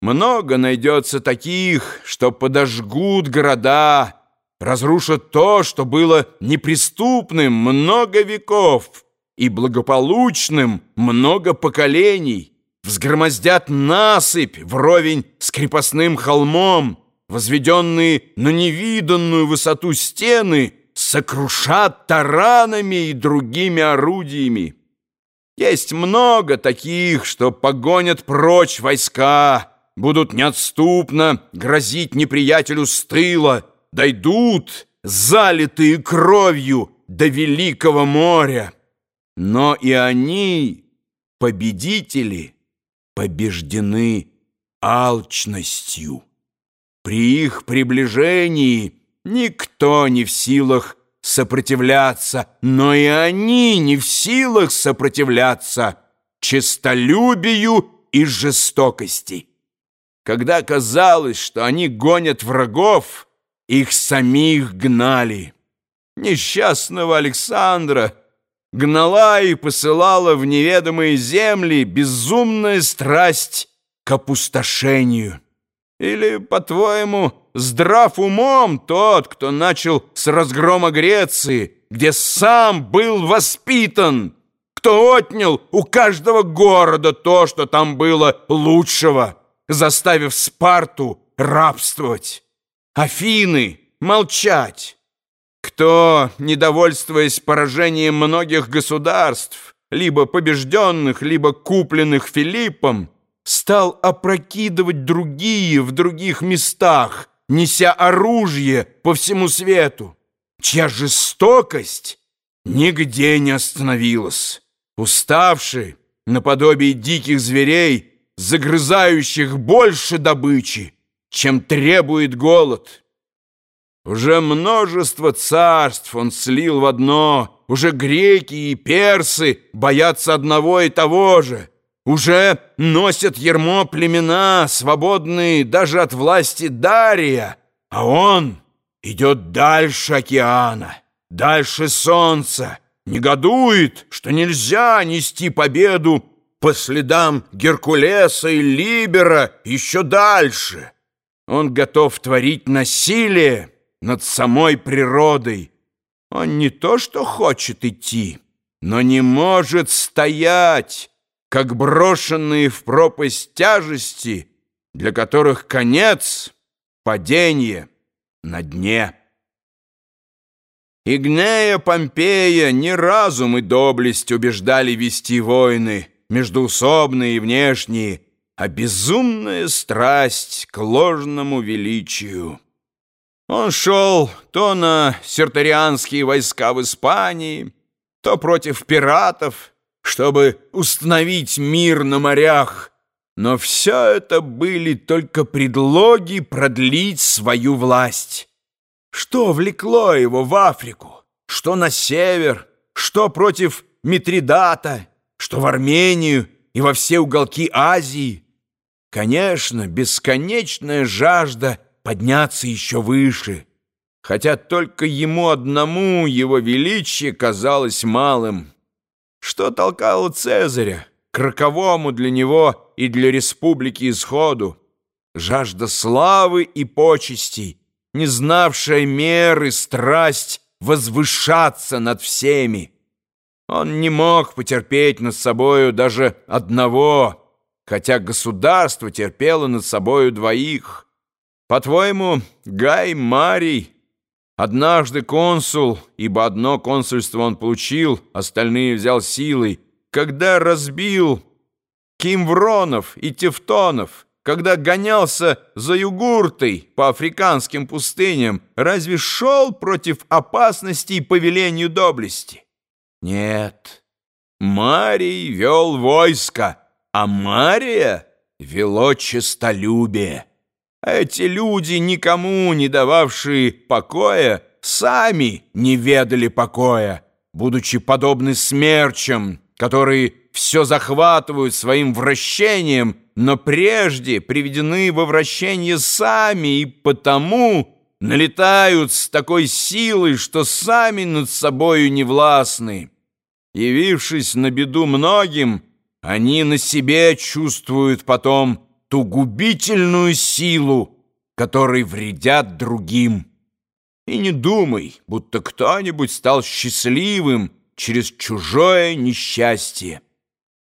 Много найдется таких, что подожгут города, разрушат то, что было неприступным много веков и благополучным много поколений, взгромоздят насыпь вровень с крепостным холмом, возведенные на невиданную высоту стены сокрушат таранами и другими орудиями. Есть много таких, что погонят прочь войска, будут неотступно грозить неприятелю с тыла, дойдут, залитые кровью, до Великого моря. Но и они, победители, побеждены алчностью. При их приближении никто не в силах сопротивляться, но и они не в силах сопротивляться честолюбию и жестокости. Когда казалось, что они гонят врагов, их самих гнали. Несчастного Александра гнала и посылала в неведомые земли безумная страсть к опустошению. Или, по-твоему, здрав умом тот, кто начал с разгрома Греции, где сам был воспитан, кто отнял у каждого города то, что там было лучшего, заставив Спарту рабствовать, Афины молчать. Кто, недовольствуясь поражением многих государств, либо побежденных, либо купленных Филиппом, стал опрокидывать другие в других местах, неся оружие по всему свету, чья жестокость нигде не остановилась. Уставший, наподобие диких зверей, загрызающих больше добычи, чем требует голод. Уже множество царств он слил в одно, уже греки и персы боятся одного и того же, уже носят ермо племена, свободные даже от власти Дария, а он идет дальше океана, дальше солнца, негодует, что нельзя нести победу по следам Геркулеса и Либера еще дальше. Он готов творить насилие над самой природой. Он не то что хочет идти, но не может стоять, как брошенные в пропасть тяжести, для которых конец — падение на дне. Игнея Помпея не разум и доблесть убеждали вести войны, междуусобные и внешние, а безумная страсть к ложному величию. Он шел то на сертарианские войска в Испании, то против пиратов, чтобы установить мир на морях, но все это были только предлоги продлить свою власть. Что влекло его в Африку? Что на север? Что против Митридата? Что в Армению и во все уголки Азии? Конечно, бесконечная жажда подняться еще выше, хотя только ему одному его величие казалось малым. Что толкало Цезаря к роковому для него и для республики исходу? Жажда славы и почестей, не знавшая меры страсть возвышаться над всеми. Он не мог потерпеть над собою даже одного, хотя государство терпело над собою двоих. По-твоему, Гай Марий, однажды консул, ибо одно консульство он получил, остальные взял силой, когда разбил Кимвронов и Тевтонов, когда гонялся за югуртой по африканским пустыням, разве шел против опасности по велению доблести? Нет, Марий вел войско, а Мария вело честолюбие. Эти люди, никому не дававшие покоя, сами не ведали покоя, будучи подобны смерчам, которые все захватывают своим вращением, но прежде приведены во вращение сами и потому налетают с такой силой, что сами над собою невластны. Явившись на беду многим, они на себе чувствуют потом ту губительную силу, которой вредят другим. И не думай, будто кто-нибудь стал счастливым через чужое несчастье.